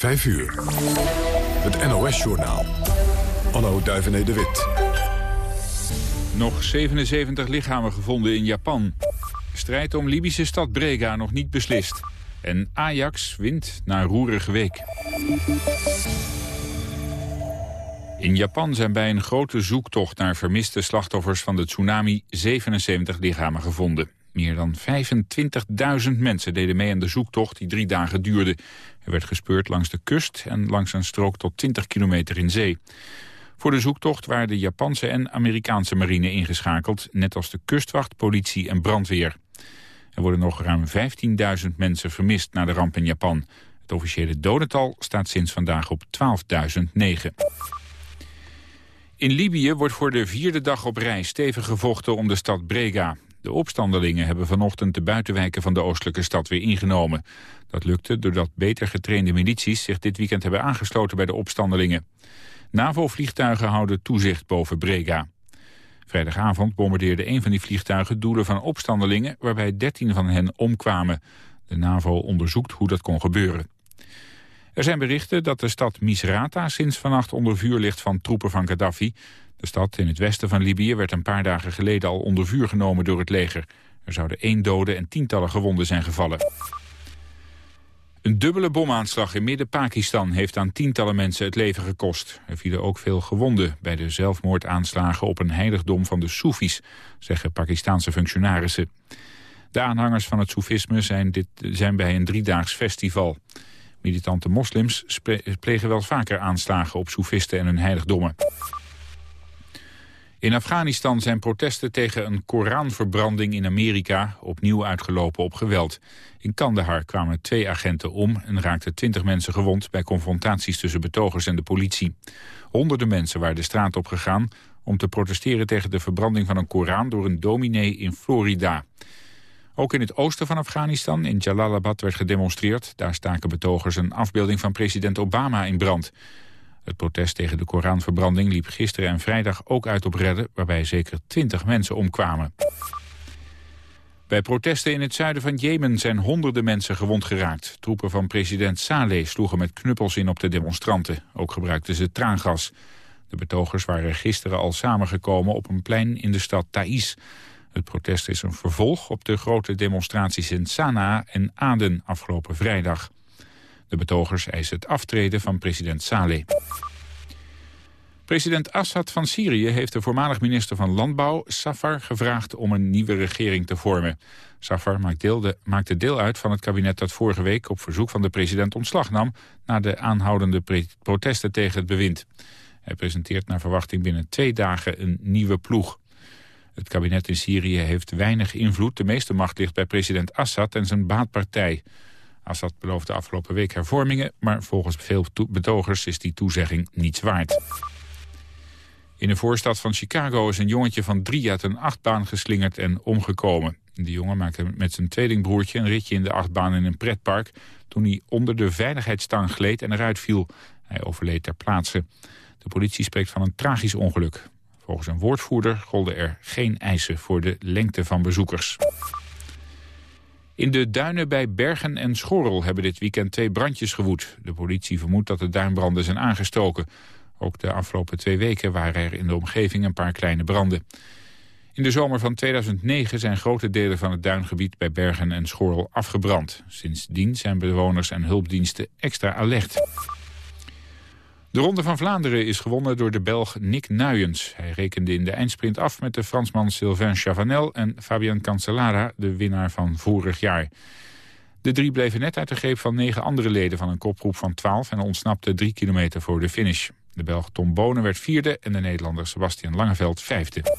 5 uur. Het NOS-journaal. Anno Duivené de Wit. Nog 77 lichamen gevonden in Japan. Strijd om Libische stad Brega nog niet beslist. En Ajax wint na roerige week. In Japan zijn bij een grote zoektocht naar vermiste slachtoffers van de tsunami 77 lichamen gevonden. Meer dan 25.000 mensen deden mee aan de zoektocht die drie dagen duurde. Er werd gespeurd langs de kust en langs een strook tot 20 kilometer in zee. Voor de zoektocht waren de Japanse en Amerikaanse marine ingeschakeld... net als de kustwacht, politie en brandweer. Er worden nog ruim 15.000 mensen vermist na de ramp in Japan. Het officiële dodental staat sinds vandaag op 12.009. In Libië wordt voor de vierde dag op rij stevig gevochten om de stad Brega. De opstandelingen hebben vanochtend de buitenwijken van de oostelijke stad weer ingenomen. Dat lukte doordat beter getrainde milities zich dit weekend hebben aangesloten bij de opstandelingen. NAVO-vliegtuigen houden toezicht boven Brega. Vrijdagavond bombardeerde een van die vliegtuigen doelen van opstandelingen... waarbij 13 van hen omkwamen. De NAVO onderzoekt hoe dat kon gebeuren. Er zijn berichten dat de stad Misrata sinds vannacht onder vuur ligt van troepen van Gaddafi. De stad in het westen van Libië werd een paar dagen geleden al onder vuur genomen door het leger. Er zouden één dode en tientallen gewonden zijn gevallen. Een dubbele bomaanslag in midden-Pakistan heeft aan tientallen mensen het leven gekost. Er vielen ook veel gewonden bij de zelfmoordaanslagen op een heiligdom van de Soefis, zeggen Pakistanse functionarissen. De aanhangers van het Soefisme zijn, dit, zijn bij een driedaags festival. Militante moslims plegen wel vaker aanslagen op soefisten en hun heiligdommen. In Afghanistan zijn protesten tegen een Koranverbranding in Amerika opnieuw uitgelopen op geweld. In Kandahar kwamen twee agenten om en raakten twintig mensen gewond bij confrontaties tussen betogers en de politie. Honderden mensen waren de straat op gegaan om te protesteren tegen de verbranding van een Koran door een dominee in Florida. Ook in het oosten van Afghanistan, in Jalalabad, werd gedemonstreerd. Daar staken betogers een afbeelding van president Obama in brand. Het protest tegen de Koranverbranding liep gisteren en vrijdag ook uit op redden... waarbij zeker twintig mensen omkwamen. Bij protesten in het zuiden van Jemen zijn honderden mensen gewond geraakt. Troepen van president Saleh sloegen met knuppels in op de demonstranten. Ook gebruikten ze traangas. De betogers waren gisteren al samengekomen op een plein in de stad Taiz. Het protest is een vervolg op de grote demonstraties in Sanaa en Aden afgelopen vrijdag. De betogers eisen het aftreden van president Saleh. President Assad van Syrië heeft de voormalig minister van Landbouw, Safar, gevraagd om een nieuwe regering te vormen. Safar maakte deel uit van het kabinet dat vorige week op verzoek van de president ontslag nam na de aanhoudende protesten tegen het bewind. Hij presenteert naar verwachting binnen twee dagen een nieuwe ploeg. Het kabinet in Syrië heeft weinig invloed. De meeste macht ligt bij president Assad en zijn baatpartij. Assad beloofde afgelopen week hervormingen... maar volgens veel betogers is die toezegging niets waard. In de voorstad van Chicago is een jongetje van drie uit een achtbaan geslingerd en omgekomen. De jongen maakte met zijn tweelingbroertje een ritje in de achtbaan in een pretpark... toen hij onder de veiligheidsstang gleed en eruit viel. Hij overleed ter plaatse. De politie spreekt van een tragisch ongeluk. Volgens een woordvoerder golden er geen eisen voor de lengte van bezoekers. In de duinen bij Bergen en Schorrel hebben dit weekend twee brandjes gewoed. De politie vermoedt dat de duinbranden zijn aangestoken. Ook de afgelopen twee weken waren er in de omgeving een paar kleine branden. In de zomer van 2009 zijn grote delen van het duingebied bij Bergen en Schorrel afgebrand. Sindsdien zijn bewoners en hulpdiensten extra alert. De Ronde van Vlaanderen is gewonnen door de Belg Nick Nuyens. Hij rekende in de eindsprint af met de Fransman Sylvain Chavanel... en Fabian Cancellara, de winnaar van vorig jaar. De drie bleven net uit de greep van negen andere leden van een kopgroep van 12... en ontsnapten drie kilometer voor de finish. De Belg Tom Bonen werd vierde en de Nederlander Sebastian Langeveld vijfde.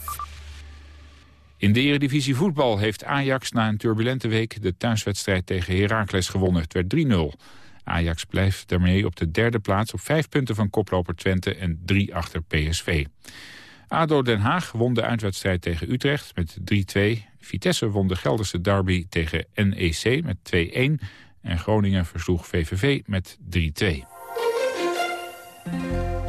In de Eredivisie voetbal heeft Ajax na een turbulente week... de thuiswedstrijd tegen Heracles gewonnen. Het werd 3-0. Ajax blijft daarmee op de derde plaats op vijf punten van koploper Twente en drie achter PSV. ADO Den Haag won de uitwedstrijd tegen Utrecht met 3-2. Vitesse won de Gelderse derby tegen NEC met 2-1. En Groningen versloeg VVV met 3-2.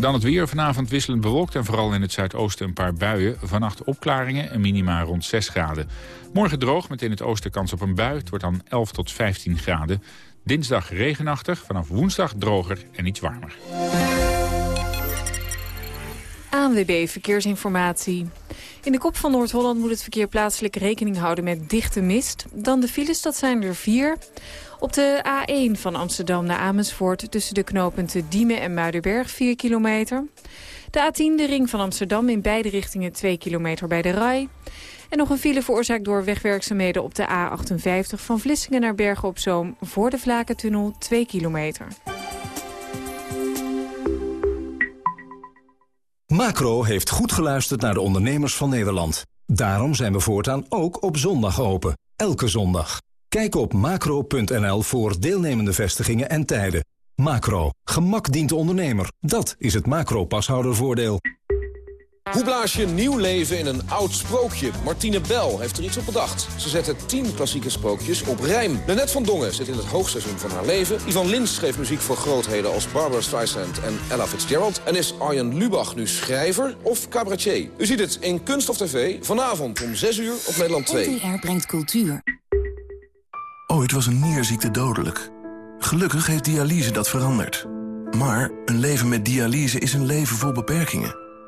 Dan het weer. Vanavond wisselend bewolkt en vooral in het zuidoosten een paar buien. Vannacht opklaringen en minima rond 6 graden. Morgen droog met in het oosten kans op een bui. Het wordt dan 11 tot 15 graden. Dinsdag regenachtig, vanaf woensdag droger en iets warmer. ANWB Verkeersinformatie. In de kop van Noord-Holland moet het verkeer plaatselijk rekening houden met dichte mist. Dan de files, dat zijn er vier. Op de A1 van Amsterdam naar Amersfoort tussen de knooppunten Diemen en Muidenberg 4 kilometer. De A10, de ring van Amsterdam, in beide richtingen 2 kilometer bij de RAI. En nog een file veroorzaakt door wegwerkzaamheden op de A58 van Vlissingen naar Bergen op Zoom voor de Vlakentunnel 2 kilometer. Macro heeft goed geluisterd naar de ondernemers van Nederland. Daarom zijn we voortaan ook op zondag open. Elke zondag. Kijk op macro.nl voor deelnemende vestigingen en tijden. Macro. Gemak dient de ondernemer. Dat is het macro-pashoudervoordeel. Hoe blaas je nieuw leven in een oud sprookje? Martine Bel heeft er iets op bedacht. Ze zette tien klassieke sprookjes op rijm. Nanette van Dongen zit in het hoogseizoen van haar leven. Ivan Lins schreef muziek voor grootheden als Barbara Streisand en Ella Fitzgerald. En is Arjen Lubach nu schrijver of cabaretier? U ziet het in Kunst of TV vanavond om 6 uur op Nederland 2. NTR brengt cultuur. Ooit was een nierziekte dodelijk. Gelukkig heeft dialyse dat veranderd. Maar een leven met dialyse is een leven vol beperkingen.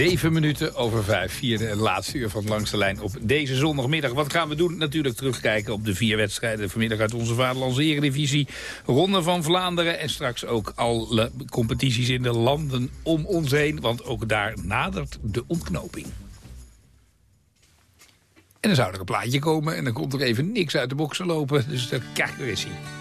Zeven minuten over vijf. Vierde en laatste uur van Langs de Lijn op deze zondagmiddag. Wat gaan we doen? Natuurlijk terugkijken op de vier wedstrijden vanmiddag uit onze Vaderlandse Eredivisie. Ronde van Vlaanderen en straks ook alle competities in de landen om ons heen. Want ook daar nadert de ontknoping. En dan zou er een plaatje komen en dan komt er even niks uit de boksen lopen. Dus kijk, daar is hij.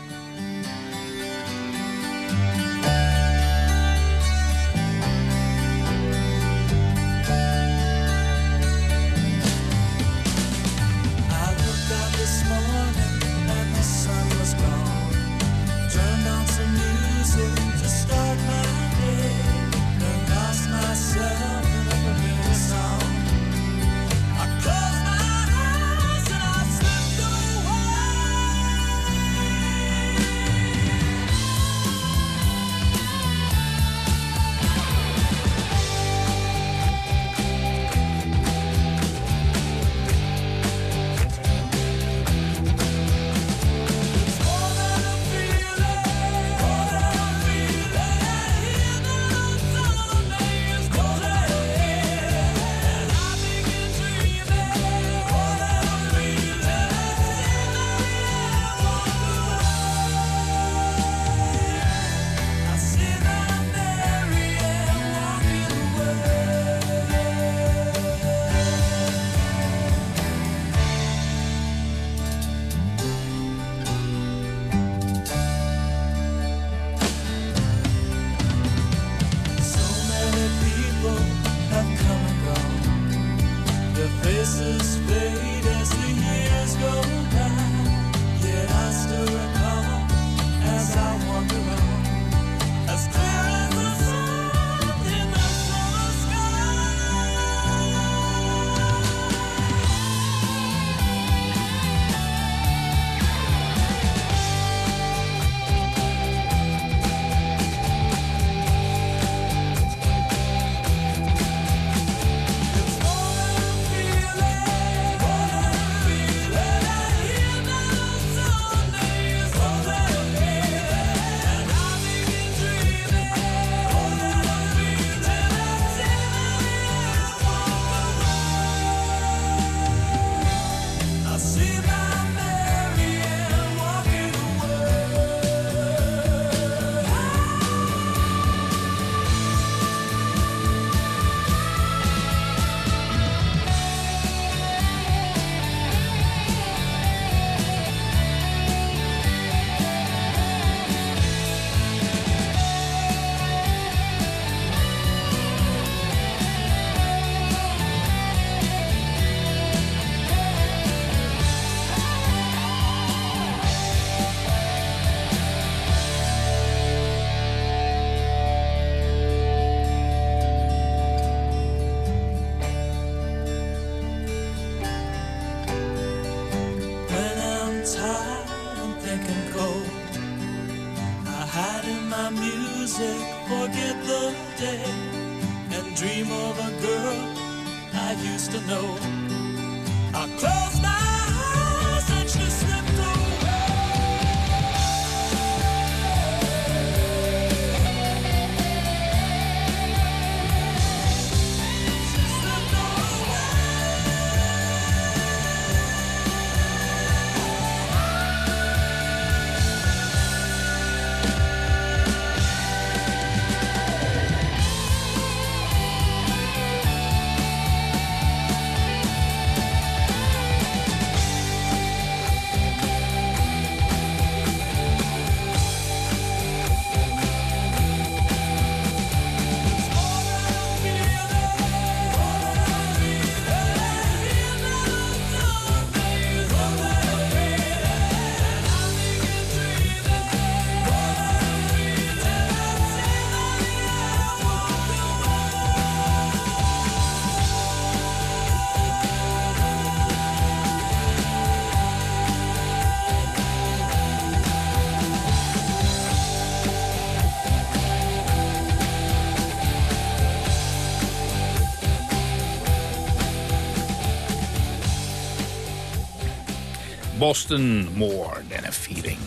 Boston, more than a feeling.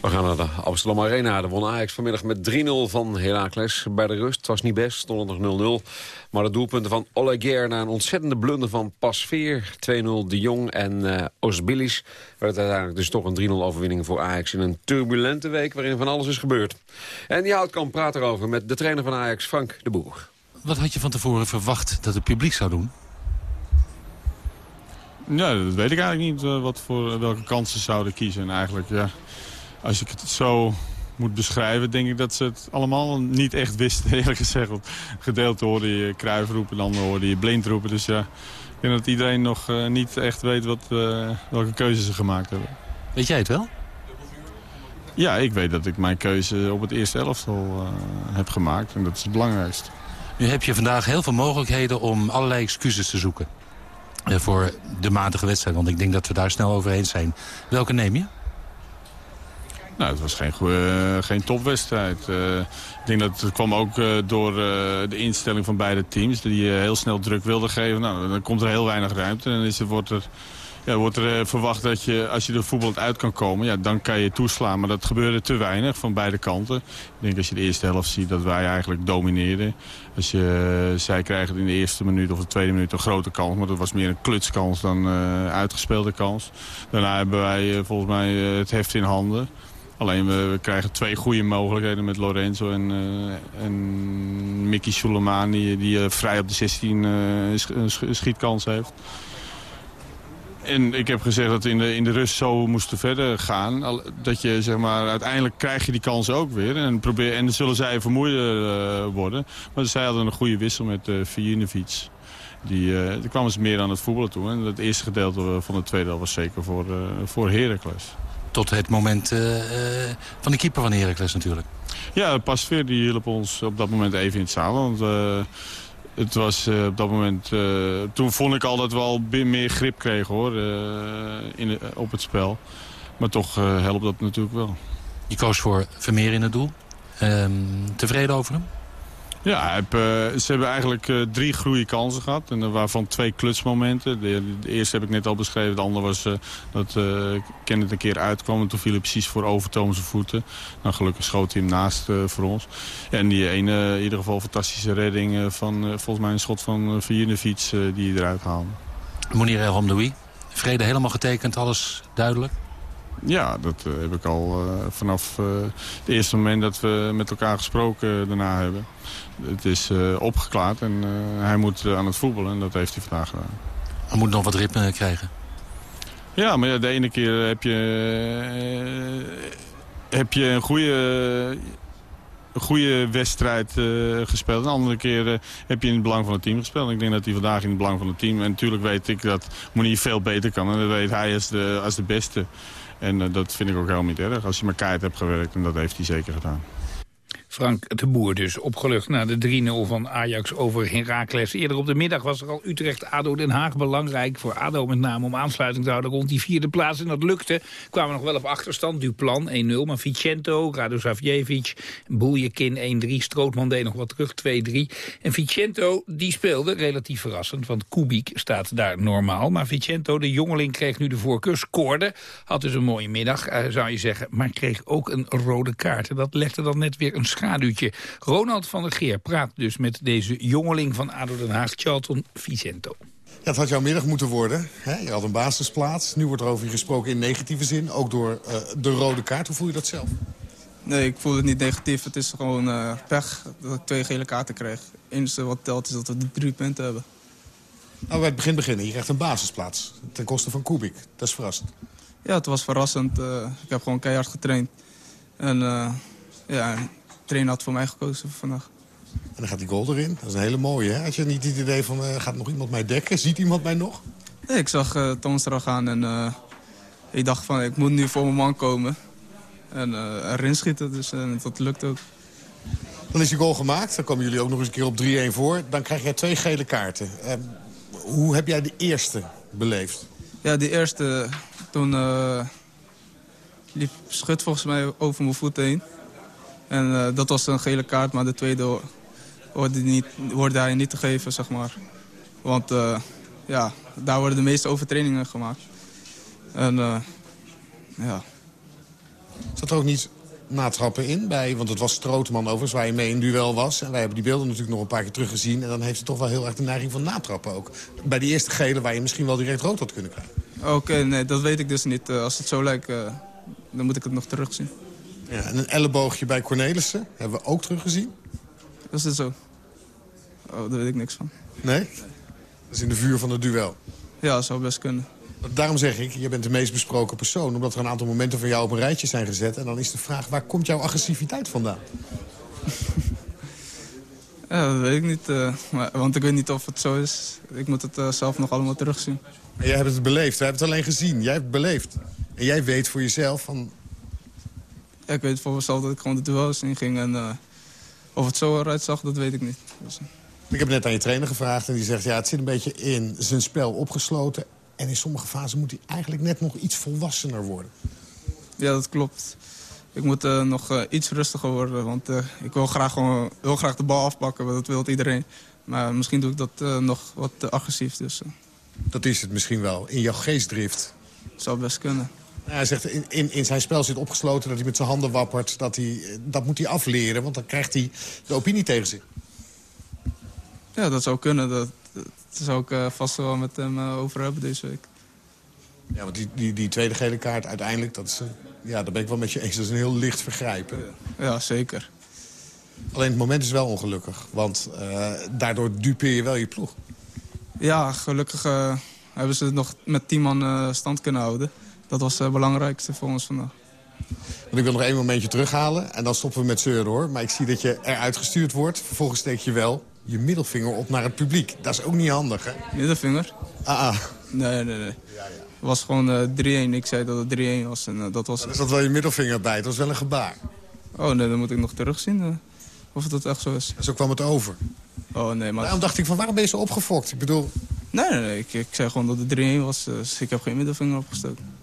We gaan naar de Amsterdam Arena. De won Ajax vanmiddag met 3-0 van Heracles bij de rust. Het was niet best, stond er nog 0-0. Maar de doelpunten van Oleguer na een ontzettende blunder van Pasveer. 2-0 De Jong en uh, Osbilis. Werd uiteindelijk dus toch een 3-0 overwinning voor Ajax... in een turbulente week waarin van alles is gebeurd. En die houdt kan praten erover met de trainer van Ajax, Frank de Boer. Wat had je van tevoren verwacht dat het publiek zou doen? Ja, dat weet ik eigenlijk niet. Uh, wat voor, welke kansen zouden kiezen. En eigenlijk, ja, als ik het zo moet beschrijven, denk ik dat ze het allemaal niet echt wisten, eerlijk gezegd. Want gedeelte hoorde je Kruif roepen, dan hoorde je Blind roepen. Dus ja, ik denk dat iedereen nog uh, niet echt weet wat, uh, welke keuzes ze gemaakt hebben. Weet jij het wel? Ja, ik weet dat ik mijn keuze op het eerste elftal heb gemaakt. En dat is het belangrijkste. Nu heb je vandaag heel veel mogelijkheden om allerlei excuses te zoeken voor de matige wedstrijd. Want ik denk dat we daar snel over eens zijn. Welke neem je? Nou, het was geen, uh, geen topwedstrijd. Uh, ik denk dat het kwam ook door de instelling van beide teams. Die heel snel druk wilden geven. Nou, dan komt er heel weinig ruimte. En dan wordt er, ja, wordt er verwacht dat je, als je er voetballend uit kan komen... Ja, dan kan je toeslaan. Maar dat gebeurde te weinig van beide kanten. Ik denk als je de eerste helft ziet dat wij eigenlijk domineerden. Als je, zij krijgen in de eerste minuut of de tweede minuut een grote kans. Maar dat was meer een klutskans dan uh, uitgespeelde kans. Daarna hebben wij uh, volgens mij uh, het heft in handen. Alleen we, we, krijgen twee goede mogelijkheden met Lorenzo en, en Mickey Soleimani. Die vrij op de 16 een schietkans heeft. En ik heb gezegd dat in de, in de rust zo moesten verder gaan. Dat je, zeg maar, uiteindelijk krijg je die kans ook weer. En, probeer, en dan zullen zij vermoeider uh, worden. Maar zij hadden een goede wissel met uh, Vijinovic. Die, uh, die kwamen ze meer aan het voetballen toe. En het eerste gedeelte van de tweede was zeker voor, uh, voor Heracles. Tot het moment van de keeper van Heracles natuurlijk. Ja, Pasveer die hielp ons op dat moment even in het zaal. Want het was uh, op dat moment... Uh, toen vond ik al dat we al meer grip kregen hoor, uh, in, op het spel. Maar toch helpt dat natuurlijk wel. Je koos voor Vermeer in het doel. Ehm, tevreden over hem? Ja, heb, uh, ze hebben eigenlijk uh, drie goede kansen gehad. En waarvan twee klutsmomenten. De, de, eerste heb ik net al beschreven. De andere was uh, dat Kenneth een keer uitkwam. En toen viel hij precies voor Overtoom zijn voeten. Nou, gelukkig schoot hij hem naast voor ons. En die ene, in ieder geval fantastische redding van volgens mij een schot van Vijinovic die hij eruit haalde. Mounir El Hamdoui, vrede helemaal getekend, alles duidelijk? Ja, dat uh, heb ik al uh, vanaf uh, het eerste moment dat we met elkaar gesproken daarna hebben. Het is opgeklaard en hij moet aan het voetballen en dat heeft hij vandaag gedaan. Hij moet nog wat ritme krijgen? Ja, maar ja, de ene keer heb je, heb je een goede goede wedstrijd uh, gespeeld. De andere keer uh, heb je in het belang van het team gespeeld. Ik denk dat hij vandaag in het belang van het team... en natuurlijk weet ik dat Monier veel beter kan. En dat weet hij als de, als de beste. En uh, dat vind ik ook helemaal niet erg. Als je maar keihard hebt gewerkt, en dat heeft hij zeker gedaan. Frank de Boer dus opgelucht na de 3-0 van Ajax over Heracles. Eerder op de middag was er al Utrecht-ADO Den Haag belangrijk. Voor ADO met name om aansluiting te houden rond die vierde plaats. En dat lukte. Kwamen nog wel op achterstand. Duplan 1-0. Maar Vicento, Rado Zavjevic, Boeljekin 1-3. Strootman deed nog wat terug 2-3. En Vicento die speelde relatief verrassend. Want Kubik staat daar normaal. Maar Vicento, de jongeling, kreeg nu de voorkeur. Scoorde. Had dus een mooie middag, eh, zou je zeggen. Maar kreeg ook een rode kaart. En dat legde dan net weer een schaduwtje. Ronald van der Geer praat dus met deze jongeling van ADO Den Haag, Charlton Vicento. Ja, het had jouw middag moeten worden. Hè? Je had een basisplaats. Nu wordt er over je gesproken in negatieve zin. Ook door uh, de rode kaart. Hoe voel je dat zelf? Nee, ik voel het niet negatief. Het is gewoon uh, pech dat ik twee gele kaarten kreeg. Het enige wat telt is dat we drie punten hebben. Nou, bij het begin beginnen. Je krijgt een basisplaats. Ten koste van Kubik. Dat is verrassend. Ja, het was verrassend. Uh, ik heb gewoon keihard getraind. En ja, trainer had voor mij gekozen vandaag. En dan gaat die goal erin. Dat is een hele mooie. Hè? Had je niet het idee van, uh, gaat nog iemand mij dekken? Ziet iemand mij nog? Nee, ik zag uh, Toonstra gaan en uh, ik dacht van, ik moet nu voor mijn man komen. En erin schieten, dus dat lukt ook. Dan is die goal gemaakt. Dan komen jullie ook nog eens een keer op 3-1 voor. Dan krijg jij twee gele kaarten. Ehm, hoe heb jij de eerste beleefd? Ja, de eerste, toen liep Schut volgens mij over mijn voet heen. En uh, dat was een gele kaart, maar de tweede hoorde, niet, hoorde hij niet te geven, zeg maar. Want uh, ja, daar worden de meeste overtredingen gemaakt. En uh, ja. Zat er ook niet natrappen in? Bij, want het was Strootman overigens, waar je mee in duel was. En wij hebben die beelden natuurlijk nog een paar keer teruggezien. En dan heeft het toch wel heel erg de neiging van natrappen ook. Bij die eerste gele waar je misschien wel direct rood had kunnen krijgen. Oké, nee, dat weet ik dus niet. als het zo lijkt, dan moet ik het nog terugzien. Ja, en een elleboogje bij Cornelissen hebben we ook teruggezien. Is het zo? Oh, daar weet ik niks van. Nee? Dat is in de vuur van het duel. Ja, dat zou best kunnen. Daarom zeg ik, je bent de meest besproken persoon... omdat er een aantal momenten van jou op een rijtje zijn gezet. En dan is de vraag, waar komt jouw agressiviteit vandaan? ja, dat weet ik niet. Uh, maar, want ik weet niet of het zo is. Ik moet het uh, zelf nog allemaal terugzien. En jij hebt het beleefd. Wij hebben het alleen gezien. Jij hebt het beleefd. En jij weet voor jezelf van... Ja, ik weet voor mezelf dat ik gewoon de duels inging. En uh, of het zo eruit zag, dat weet ik niet. Dus, ik heb net aan je trainer gevraagd en die zegt... ja, het zit een beetje in zijn spel opgesloten. En in sommige fasen moet hij eigenlijk net nog iets volwassener worden. Ja, dat klopt. Ik moet uh, nog uh, iets rustiger worden. Want uh, ik wil graag, gewoon, wil graag de bal afpakken. Dat wil iedereen. Maar misschien doe ik dat nog wat te agressief. Dus, dat is het misschien wel. In jouw geestdrift. Zou best kunnen. Hij zegt, in, in, in, zijn spel zit opgesloten dat hij met zijn handen wappert. Dat, hij, dat moet hij afleren, want dan krijgt hij de opinie tegen zich. Ja, dat zou kunnen. Dat, dat zou ik uh, vast wel met hem uh, over hebben deze week. Ja, want die, die, die tweede gele kaart uiteindelijk, dat is, uh, ja, daar ben ik wel met je eens. Dat is een heel licht vergrijpen. Ja, ja zeker. Alleen het moment is wel ongelukkig. Want daardoor dupeer je wel je ploeg. Ja, gelukkig hebben ze het nog met tien man stand kunnen houden dat was het belangrijkste voor ons vandaag. Want ik wil nog één momentje terughalen en dan stoppen we met zeuren hoor. Maar ik zie dat je eruit gestuurd wordt. Vervolgens steek je wel je middelvinger op naar het publiek. Dat is ook niet handig hè? Middelvinger? Ah, ah. Nee, nee, nee. Ja, ja. Het was gewoon uh, 3-1. Ik zei dat het 3-1 was. En, uh, dat was... Er zat wel je middelvinger bij. Het was wel een gebaar. Oh nee, dan moet ik nog terugzien uh, of dat echt zo is. Zo kwam het over. Oh nee, maar... Daarom dacht ik van waarom ben je zo opgefokt? Ik bedoel... Nee, nee, nee. Ik, ik zei gewoon dat het 3-1 was. Dus ik heb geen middelvinger opgestoken.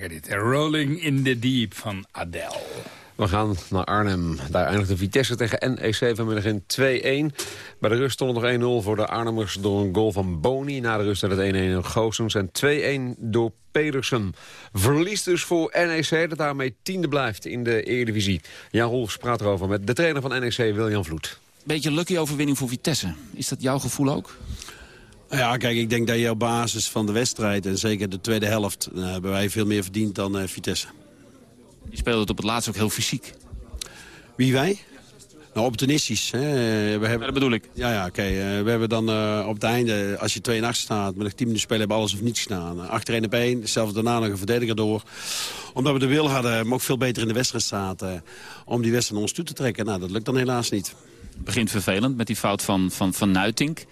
Lekker dit. hè? Rolling in the Deep van Adele. We gaan naar Arnhem. Daar eindigde Vitesse tegen NEC vanmiddag in 2-1. Bij de rust stond het nog 1-0 voor de Arnhemmers door een goal van Boni. Na de rust werd het 1-1 door Goossens en 2-1 door Pedersen. Verlies dus voor NEC, dat daarmee tiende blijft in de Eredivisie. Jan Rolfs praat erover met de trainer van NEC, William Vloed. Beetje lucky overwinning voor Vitesse. Is dat jouw gevoel ook? Ja, kijk, ik denk dat je op basis van de wedstrijd... en zeker de tweede helft... eh, hebben wij veel meer verdiend dan eh, Vitesse. Je speelde het op het laatst ook heel fysiek. Wie wij? Nou, opportunistisch. Hè. We hebben, dat bedoel ik. Ja, ja oké. Eh, we hebben dan eh, op het einde, als je 2 en 8 staat... met nog 10 minuten spelen, hebben we alles of niets gedaan. Uh, achterin op één, zelfs daarna nog een verdediger door. Omdat we de wil hadden, maar ook veel beter in de wedstrijd zaten... om die wedstrijd naar ons toe te trekken. Nou, dat lukt dan helaas niet. Het begint vervelend met die fout van, van, van Nuitink.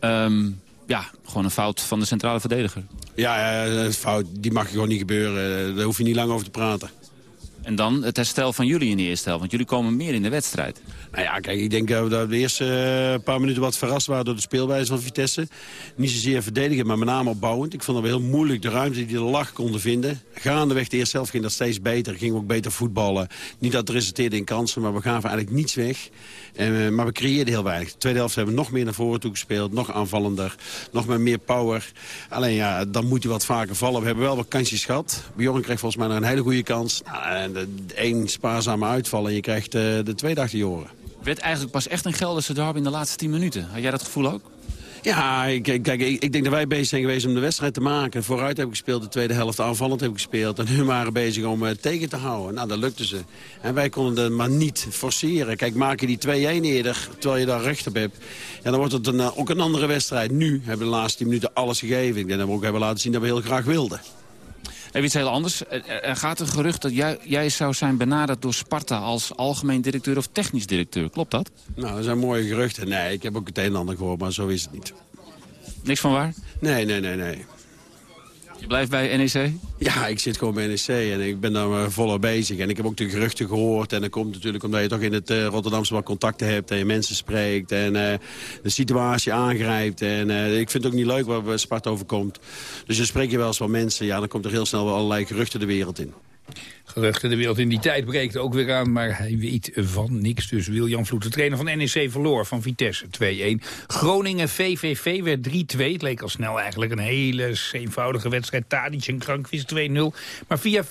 Ehm, ja, gewoon een fout van de centrale verdediger. Ja, dat is fout. Die mag gewoon niet gebeuren. Eh, Daar hoef je niet lang over te praten. En dan het herstel van jullie in de eerste helft. Want jullie komen meer in de wedstrijd. Nou ja, kijk, ik denk dat we de eerste eh, paar minuten wat verrast waren door de speelwijze van Vitesse. Niet zozeer verdedigen, maar met name opbouwend. Ik vond het wel heel moeilijk de ruimte die de lag konden vinden. Gaandeweg de eerste helft ging dat steeds beter. Gingen we ook beter voetballen. Niet dat het resulteerde in kansen, maar we gaven eigenlijk niets weg. Eh, maar we creëerden heel weinig. De tweede helft hebben we nog meer naar voren toe gespeeld. Nog aanvallender, nog met meer power. Alleen ja, dan moet hij wat vaker vallen. We hebben wel wat kansjes gehad. Bjorn kreeg volgens mij nog een hele goede kans. Nou, en één spaarzame uitval en je krijgt eh, de tweede achter je oren. Werd eigenlijk pas echt een Gelderse derby in de laatste 10 minuten. Had jij dat gevoel ook? Ja, ik- kijk, kijk, ik, ik denk dat wij bezig zijn geweest om de wedstrijd te maken. Vooruit heb ik gespeeld, de tweede helft aanvallend heb ik gespeeld. En hun waren bezig om eh, tegen te houden. Nou, dat lukte ze. En wij konden het maar niet forceren. Kijk, maak je die 2-1 eerder, terwijl je daar recht op hebt. Ja, dan wordt het een, eh, ook een andere wedstrijd. Nu hebben we de laatste 10 minuten alles gegeven. Ik denk dat we ook hebben laten zien dat we heel graag wilden. Even iets heel anders. Er, gaat een gerucht dat jij, jij zou zijn benaderd door Sparta... als algemeen directeur of technisch directeur. Klopt dat? Nou, dat zijn mooie geruchten. Nee, ik heb ook het een en ander gehoord, maar zo is het niet. Niks van waar? Nee, nee, nee, nee. Je blijft bij NEC? Ja, ik zit gewoon bij NEC en ik ben daar volop bezig. En ik heb ook de geruchten gehoord. En dat komt natuurlijk omdat je toch in het eh, Rotterdamse wat contacten hebt... en je mensen spreekt en eh, de situatie aangrijpt. En eh, ik vind het ook niet leuk waar Sparta overkomt. Dus dan spreek je wel eens wat mensen. Ja, dan komt er heel snel allerlei geruchten de wereld in. Geruchten de wereld in die tijd breekt ook weer aan, maar hij weet van niks. Dus William Vloed, de trainer van NEC, verloor van Vitesse 2-1. Groningen VVV werd 3-2. Het leek al snel eigenlijk een hele eenvoudige wedstrijd. Tadic en Krankvist 2-0. Maar via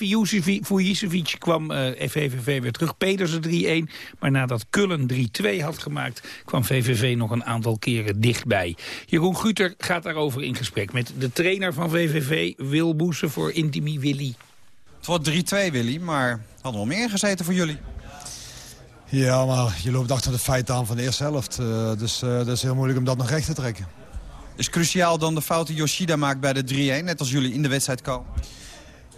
Vujicevic kwam eh, VVV weer terug. Pedersen 3-1. Maar nadat Kullen 3-2 had gemaakt, kwam VVV nog een aantal keren dichtbij. Jeroen Guter gaat daarover in gesprek met de trainer van VVV, Wil Boesen voor Intimi Willy. Het wordt 3-2, Willy, maar hadden we wel meer gezeten voor jullie. Ja, maar je loopt achter de feiten aan van de eerste helft. Eh, dus eh, dat is heel moeilijk om dat nog recht te trekken. Is cruciaal dan de fout die Yoshida maakt bij de 3-1, net als jullie in de wedstrijd komen?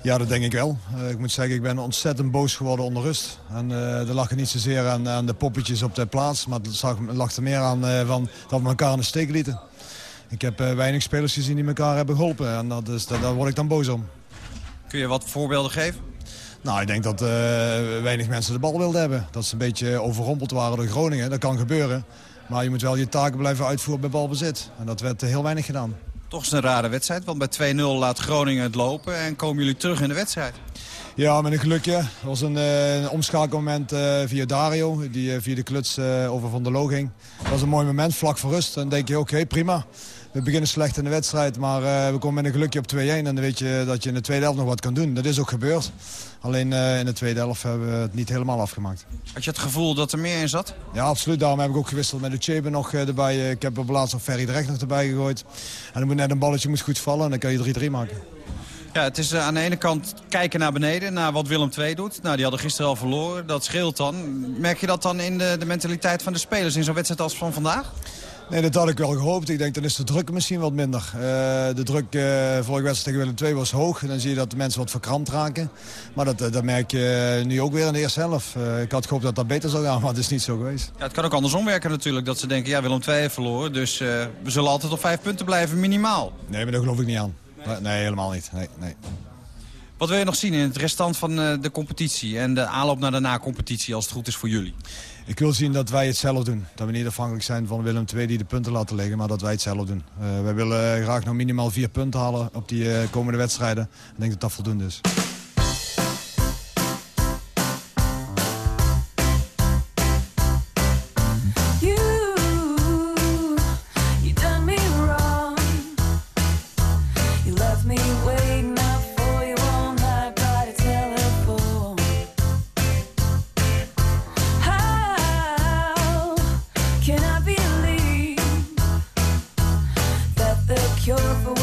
Ja, dat denk ik wel. Eh, ik moet zeggen, ik ben ontzettend boos geworden onder rust. En eh er lag niet zozeer aan, aan de poppetjes op de plaats... maar het lag er meer aan van, dat we elkaar in de steek lieten. Ik heb weinig spelers gezien die elkaar hebben geholpen. En dat is, dat, daar word ik dan boos om. Kun je wat voorbeelden geven? Nou, ik denk dat eh, weinig mensen de bal wilden hebben. Dat ze een beetje overrompeld waren door Groningen. Dat kan gebeuren. Maar je moet wel je taken blijven uitvoeren bij balbezit. En dat werd eh, heel weinig gedaan. Toch is het een rare wedstrijd, want bij 2-0 laat Groningen het lopen... en komen jullie terug in de wedstrijd. Ja, met een gelukje. Er was een, eh, een omschakelmoment via Dario, die via de kluts over Van der Loo ging. Dat was een mooi moment, vlak voor rust. Dan denk je, oké, prima. We beginnen slecht in de wedstrijd, maar eh, we komen met een gelukje op 2-1. En dan weet je dat je in de tweede helft nog wat kan doen. Dat is ook gebeurd. Alleen eh, in de tweede helft hebben we het niet helemaal afgemaakt. Had je het gevoel dat er meer in zat? Ja, absoluut. Daarom heb ik ook gewisseld met de Chebe nog eh, erbij. Ik heb op laatst nog Ferry Drecht nog erbij gegooid. En dan moet net een balletje moet goed vallen en dan kan je 3-3 maken. Ja, het is aan de ene kant kijken naar beneden, naar wat Willem II doet. Nou, die hadden gisteren al verloren, dat scheelt dan. Merk je dat dan in de, de mentaliteit van de spelers in zo'n wedstrijd als van vandaag? Nee, dat had ik wel gehoopt. Ik denk dan is de druk misschien wat minder. Eh, de druk eh vorige wedstrijd tegen Willem II was hoog. Dan zie je dat de mensen wat verkrampt raken. Maar dat, eh, dat merk je nu ook weer in de eerste helft. Ik had gehoopt dat dat beter zou gaan, maar het is niet zo geweest. Ja, het kan ook andersom werken natuurlijk, dat ze denken, ja, Willem II heeft verloren. Dus we zullen altijd op vijf punten blijven, minimaal. Nee, maar daar geloof ik niet aan. Nee, helemaal niet. Nee, nee. Wat wil je nog zien in het restant van de competitie en de aanloop naar de na-competitie, als het goed is voor jullie? Ik wil zien dat wij het zelf doen. Dat we niet afhankelijk zijn van Willem II die de punten laten liggen, maar dat wij het zelf doen. Eh, wij willen graag nog minimaal vier punten halen op die eh, komende wedstrijden. Ik denk dat dat voldoende is. cure for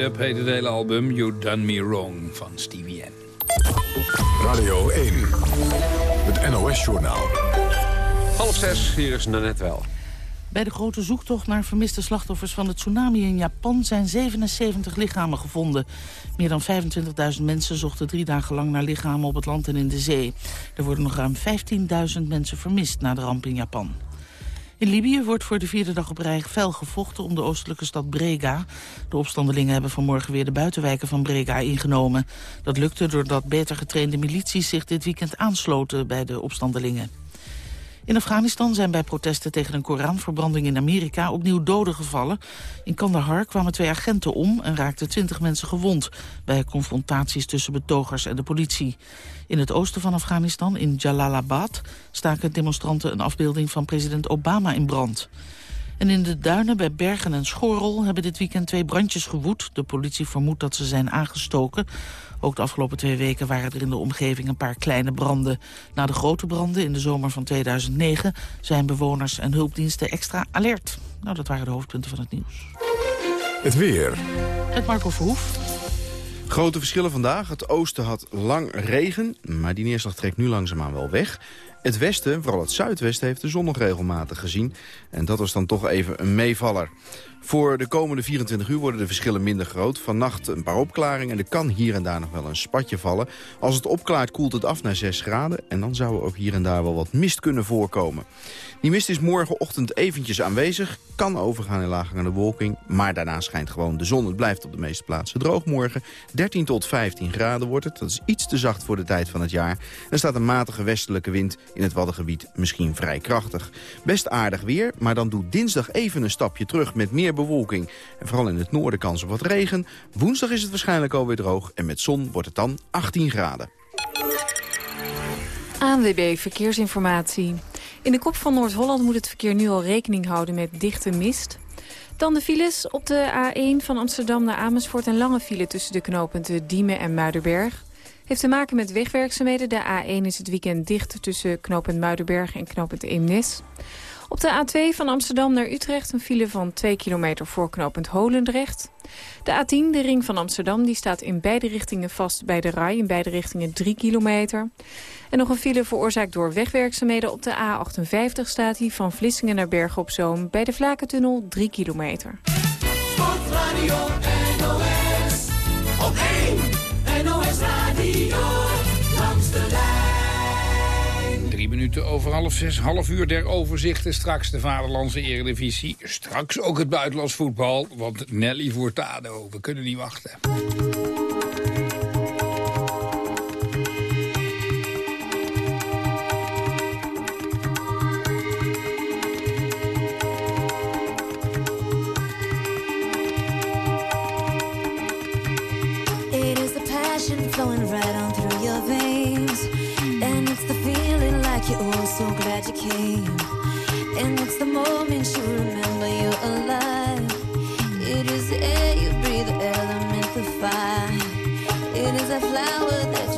Up heet het hele album. You Done Me Wrong van Stevie N. Radio 1, het NOS-journaal. Half zes, hier is Nanette wel. Bij de grote zoektocht naar vermiste slachtoffers van de tsunami in Japan zijn 77 lichamen gevonden. Meer dan 25.000 mensen zochten drie dagen lang naar lichamen op het land en in de zee. Er worden nog ruim 15.000 mensen vermist na de ramp in Japan. In Libië wordt voor de vierde dag op rij fel gevochten om de oostelijke stad Brega. De opstandelingen hebben vanmorgen weer de buitenwijken van Brega ingenomen. Dat lukte doordat beter getrainde milities zich dit weekend aansloten bij de opstandelingen. In Afghanistan zijn bij protesten tegen een Koranverbranding in Amerika opnieuw doden gevallen. In Kandahar kwamen twee agenten om en raakten twintig mensen gewond... bij confrontaties tussen betogers en de politie. In het oosten van Afghanistan, in Jalalabad, staken demonstranten een afbeelding van president Obama in brand. En in de duinen bij Bergen en Schorrel hebben dit weekend twee brandjes gewoed. De politie vermoedt dat ze zijn aangestoken. Ook de afgelopen twee weken waren er in de omgeving een paar kleine branden. Na de grote branden in de zomer van 2009 zijn bewoners en hulpdiensten extra alert. Nou, dat waren de hoofdpunten van het nieuws. Het weer. Het Marco Verhoef. Grote verschillen vandaag. Het oosten had lang regen, maar die neerslag trekt nu langzaamaan wel weg. Het westen, vooral het zuidwesten, heeft de zon nog regelmatig gezien. En dat was dan toch even een meevaller. Voor de komende 24 uur worden de verschillen minder groot. Vannacht een paar opklaringen en er kan hier en daar nog wel een spatje vallen. Als het opklaart koelt het af naar 6 graden... en dan zou er ook hier en daar wel wat mist kunnen voorkomen. Die mist is morgenochtend eventjes aanwezig. Kan overgaan in laaghangende wolking. Maar daarna schijnt gewoon de zon. Het blijft op de meeste plaatsen droog morgen. 13 tot 15 graden wordt het. Dat is iets te zacht voor de tijd van het jaar. Er staat een matige westelijke wind in het Waddengebied misschien vrij krachtig. Best aardig weer, maar dan doet dinsdag even een stapje terug met meer bewolking. En vooral in het noorden kans op wat regen. Woensdag is het waarschijnlijk alweer droog en met zon wordt het dan 18 graden. ANWB Verkeersinformatie. In de kop van Noord-Holland moet het verkeer nu al rekening houden met dichte mist. Dan de files op de A1 van Amsterdam naar Amersfoort... en lange file tussen de knooppunten Diemen en Muidenberg. Heeft te maken met wegwerkzaamheden. De A1 is het weekend dicht tussen knooppunt Muidenberg en knooppunt Eemnes. Op de A2 van Amsterdam naar Utrecht een file van 2 kilometer voor knooppunt Holendrecht. De A10, de ring van Amsterdam, die staat in beide richtingen vast bij de RAI. In beide richtingen 3 kilometer. En nog een file veroorzaakt door wegwerkzaamheden op de A58 staat hij van Vlissingen naar Bergen op Zoom. Bij de Vlakentunnel 3 kilometer. Sportradio radio NOS. Drie minuten over half zes, half uur der overzichten. Straks de Vaderlandse Eredivisie. Straks ook het buitenlands voetbal. Want Nelly Furtado, we kunnen niet wachten. Flowing oh so glad you came. And it's the moment you remember you're alive. It is the air you breathe, the element, the fire. It is a flower that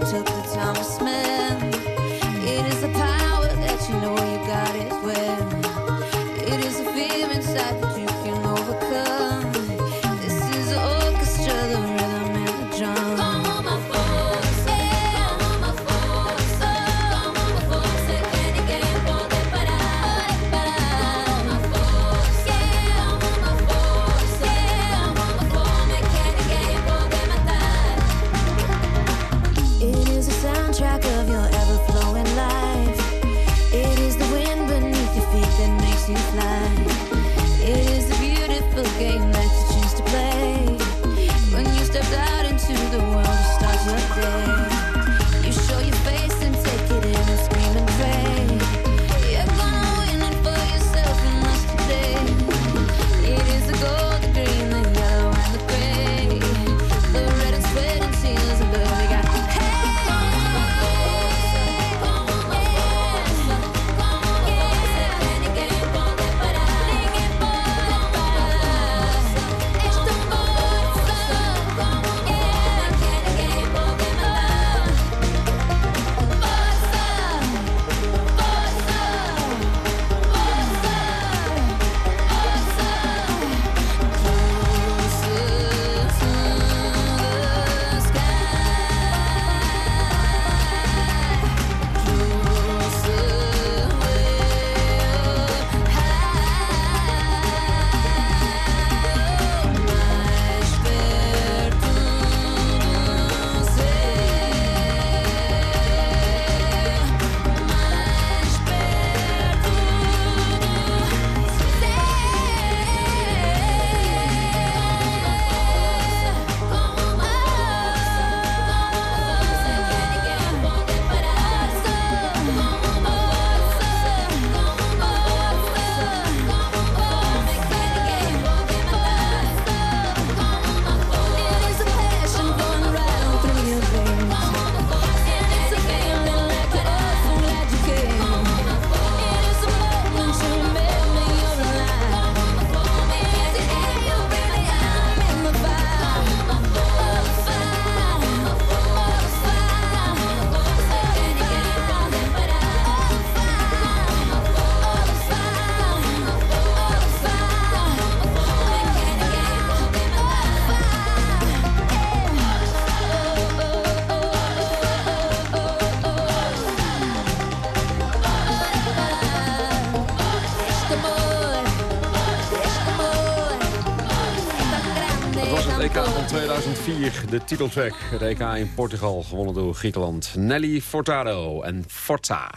de titeltrack. Het EK in Portugal, gewonnen door Griekenland. Nelly Furtado en Forza.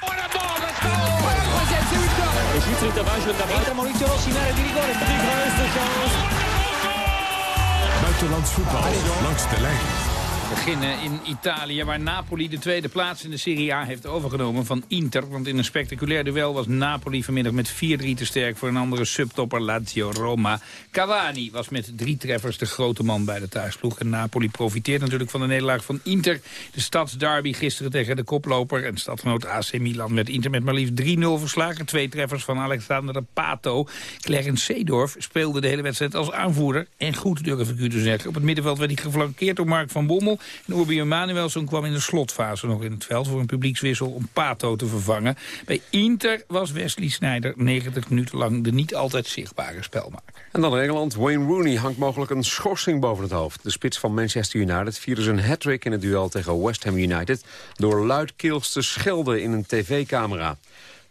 Buitenlands voetbal langs de lijn. Beginnen in Italië, waar Napoli de tweede plaats in de Serie A heeft overgenomen van Inter. Want in een spectaculair duel was Napoli vanmiddag met 4-3 te sterk voor een andere subtopper Lazio Roma. Cavani was met drie treffers de grote man bij de thuisploeg. En Napoli profiteert natuurlijk van de nederlaag van Inter. De stadsderby gisteren tegen de koploper en stadgenoot AC Milan werd Inter met maar liefst 3-0 verslagen. Twee treffers van Alexander Pato. Clarence Seedorf speelde de hele wedstrijd als aanvoerder. En goed durf ik u te zeggen. Op het middenveld werd hij geflankeerd door Mark van Bommel. En Urbi kwam in de slotfase nog in het veld... voor een publiekswissel om Pato te vervangen. Bij Inter was Wesley Sneijder 90 minuten lang de niet altijd zichtbare spelmaker. En dan Engeland. Wayne Rooney hangt mogelijk een schorsing boven het hoofd. De spits van Manchester United vierde zijn hat-trick in het duel tegen West Ham United... door luidkeels te schelden in een tv-camera.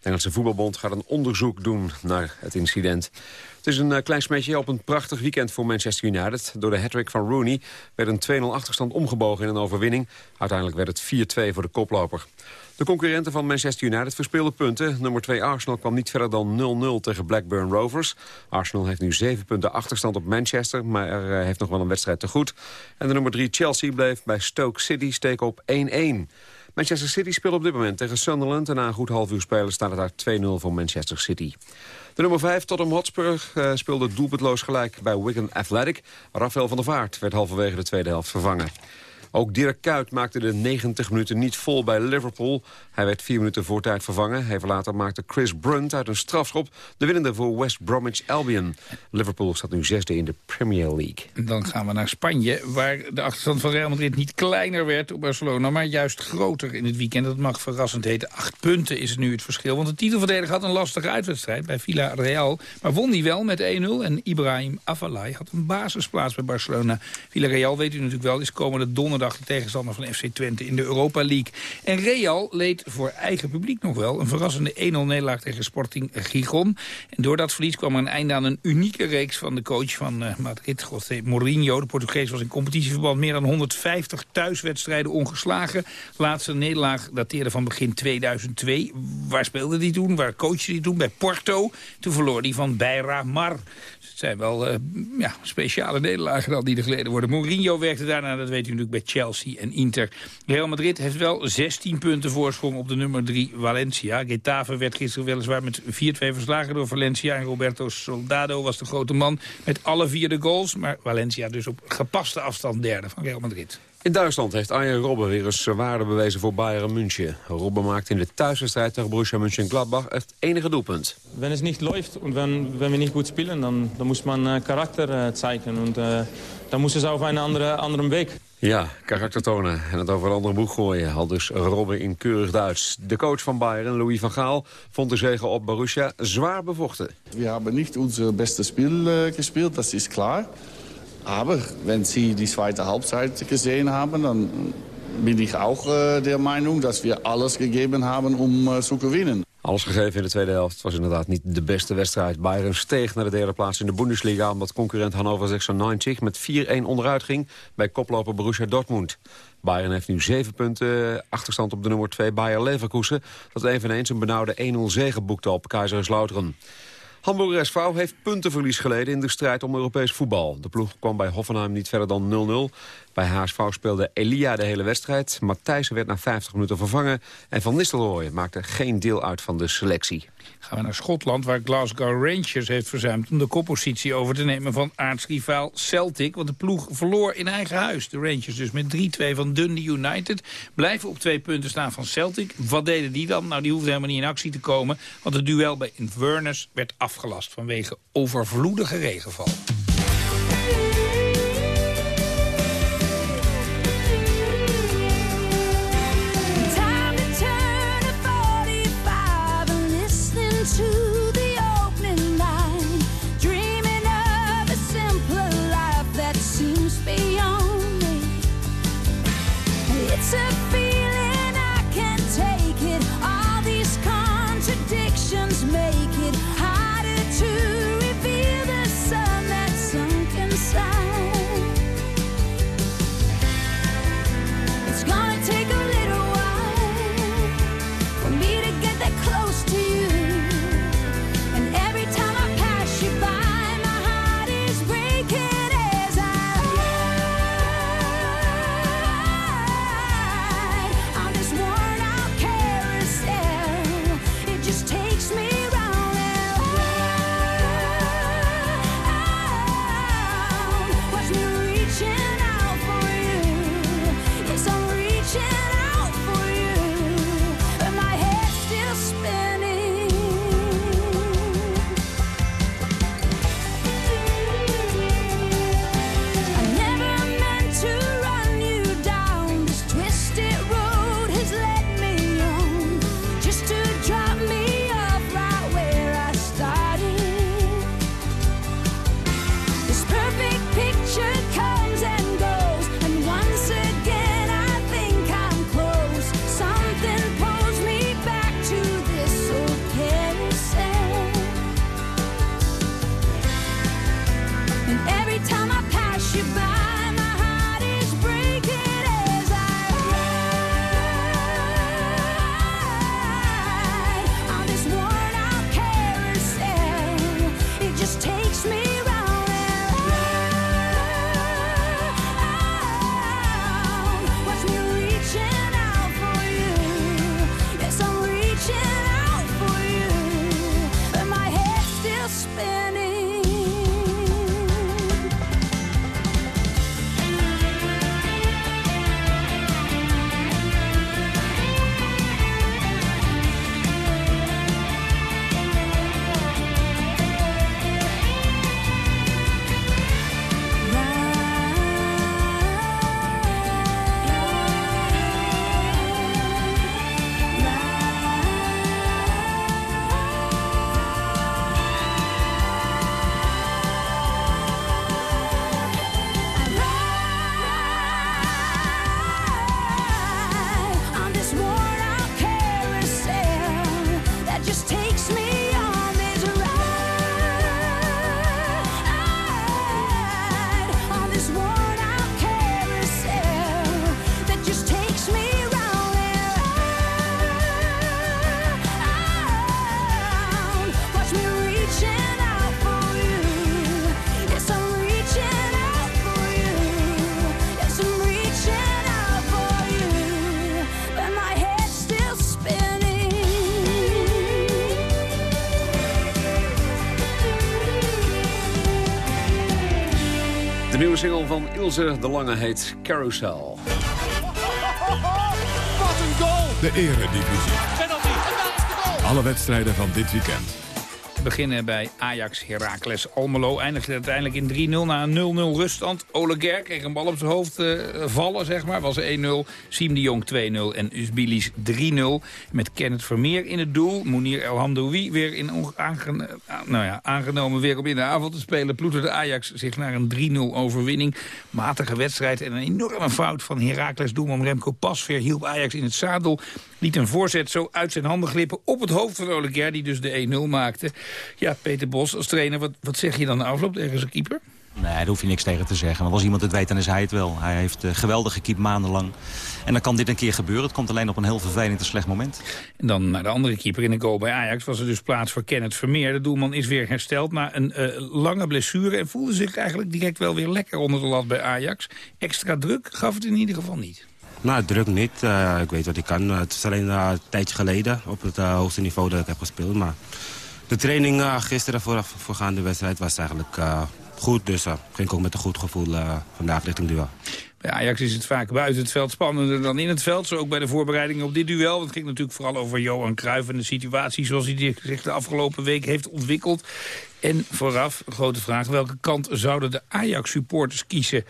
Engelse voetbalbond gaat een onderzoek doen naar het incident. Het is een eh, klein smetje op een prachtig weekend voor Manchester United. Door de hat van Rooney werd een 2-0 achterstand omgebogen in een overwinning. Uiteindelijk werd het 4-2 voor de koploper. De concurrenten van Manchester United verspeelden punten. Nummer 2 Arsenal kwam niet verder dan 0-0 tegen Blackburn Rovers. Arsenal heeft nu 7 punten achterstand op Manchester... maar er eh, heeft nog wel een wedstrijd te goed. En de nummer 3 Chelsea bleef bij Stoke City steken op 1-1. Manchester City speelt op dit moment tegen Sunderland... en na een goed half uur spelen staat het daar 2-0 voor Manchester City. De nummer 5, Tottenham Hotspur, uh, speelde doelpuntloos gelijk bij Wigan Athletic. Rafael van der Vaart werd halverwege de tweede helft vervangen. Ook Dirk Kuyt maakte de 90 minuten niet vol bij Liverpool. Hij werd vier minuten voor tijd vervangen. Even later maakte Chris Brunt uit een strafschop de winnende voor West Bromwich Albion. Liverpool staat nu zesde in de Premier League. Dan gaan we naar Spanje, waar de achterstand van Real Madrid niet kleiner werd op Barcelona, maar juist groter in het weekend. Dat mag verrassend heten. Acht punten is nu het verschil, want de titelverdediger had een lastige uitwedstrijd bij Villarreal, maar won die wel met 1-0 en Ibrahim Afellay had een basisplaats bij Barcelona. Villarreal, weet u natuurlijk wel, is komende donderdag de tegenstander van FC Twente in de Europa League. En Real leed voor eigen publiek nog wel een verrassende 1-0 nederlaag tegen Sporting Gijon. En door dat verlies kwam er een einde aan een unieke reeks van de coach van uh, Madrid, José Mourinho. De Portugees was in competitieverband meer dan 150 thuiswedstrijden ongeslagen. Laatste nederlaag dateerde van begin 2002. Waar speelde hij toen? Waar coachte hij toen? Bij Porto. Toen verloor hij van Beira Mar. Het zijn wel uh, ja, speciale nederlagen dan die er geleden worden. Mourinho werkte daarna, dat weet u natuurlijk, bij Chelsea en Inter. Real Madrid heeft wel 16 punten voorsprong op de nummer 3 Valencia. Getafe werd gisteren weliswaar met 4-2 verslagen door Valencia. En Roberto Soldado was de grote man met alle vier de goals. Maar Valencia dus op gepaste afstand derde van Real Madrid. In Duitsland heeft Arjen Robben weer eens waarde bewezen voor Bayern München. Robben maakte in de thuiswedstrijd tegen Borussia Mönchengladbach het enige doelpunt. Wenn es nicht läuft und wenn, wenn wir nicht gut spielen, dann, dann muss man äh, Charakter äh, zeigen. Und äh, dann muss es auf einen andere, anderen Weg. Ja, karakter tonen en het over een andere boeg gooien. Al dus Robben in keurig Duits. De coach van Bayern, Louis van Gaal, vond de zege op Borussia zwaar bevochten. We hebben niet onze beste spel uh, gespeeld, dat is klaar. Aber wenn Sie die zweite Halbzeit gesehen haben, dann bin ich auch äh, der Meinung, dass wir alles gegeben haben, um äh, zu gewinnen. Alles gegeven in de tweede helft. Was inderdaad niet de beste wedstrijd. Bayern steeg naar de derde plaats in de Bundesliga... omdat concurrent Hannover 96 met 4-1 onderuit ging... bij koploper Borussia Dortmund. Bayern heeft nu zeven punten achterstand op de nummer 2 Bayer Leverkusen... dat eveneens een benauwde 1-0 zege boekte op Kaiserslautern. Hamburger SV heeft puntenverlies geleden in de strijd om Europees voetbal. De ploeg kwam bij Hoffenheim niet verder dan 0-0. Bij HSV speelde Elia de hele wedstrijd. Matthijssen werd na 50 minuten vervangen. En Van Nistelrooy maakte geen deel uit van de selectie. Gaan we naar Schotland, waar Glasgow Rangers heeft verzuimd... om de koppositie over te nemen van aartsrivaal Celtic. Want de ploeg verloor in eigen huis. De Rangers dus met 3-2 van Dundee United. Blijven op twee punten staan van Celtic. Wat deden die dan? Nou, die hoefden helemaal niet in actie te komen. Want het duel bij Inverness werd afgelast vanwege overvloedige regenval. Nieuwe single van Ilse de Lange heet Carousel. Wat een goal! De eredivisie. Penalty. Alle wedstrijden van dit weekend. Beginnen bij Ajax Heracles Almelo. Eindigde uiteindelijk in 3-0 na een 0-0 ruststand. Ole kreeg een bal op zijn hoofd uh, vallen, zeg maar. Was 1-0. Siem de Jong 2-0 en Usbilis 3-0. Met Kenneth Vermeer in het doel. Mounir El Hamdoui weer in aangen nou ja, aangenomen weer om in de avond te spelen. Ploeterde Ajax zich naar een 3-0 overwinning. Matige wedstrijd en een enorme fout van Heracles doelman Remco Pasveer hielp Ajax in het zadel. Liet een voorzet zo uit zijn handen glippen op het hoofd van Ole die dus de 1-0 maakte. Ja, Peter Bos als trainer, wat, wat zeg je dan de afloop tegen zijn keeper? Nee, daar hoef je niks tegen te zeggen. Maar als iemand het weet, dan is hij het wel. Hij heeft uh, geweldig gekiept maandenlang. En dan kan dit een keer gebeuren. Het komt alleen op een heel vervelend en slecht moment. En dan naar de andere keeper in de goal bij Ajax was er dus plaats voor Kenneth Vermeer. De doelman is weer hersteld na een uh, lange blessure... en voelde zich eigenlijk direct wel weer lekker onder de lat bij Ajax. Extra druk gaf het in ieder geval niet. Nou, druk niet. Uh, ik weet wat ik kan. het is alleen uh, een tijdje geleden op het uh, hoogste niveau dat ik heb gespeeld. Maar de training gisteren voor, voorgaande wedstrijd was eigenlijk goed. Dus ging ik ook met een goed gevoel vandaag richting duel. Bij Ajax is het vaak buiten het veld spannender dan in het veld. Zo ook bij de voorbereidingen op dit duel. Want het ging natuurlijk vooral over Johan Cruijff en de situatie... zoals hij zich de afgelopen week heeft ontwikkeld. En vooraf, grote vraag, welke kant zouden de Ajax-supporters kiezen...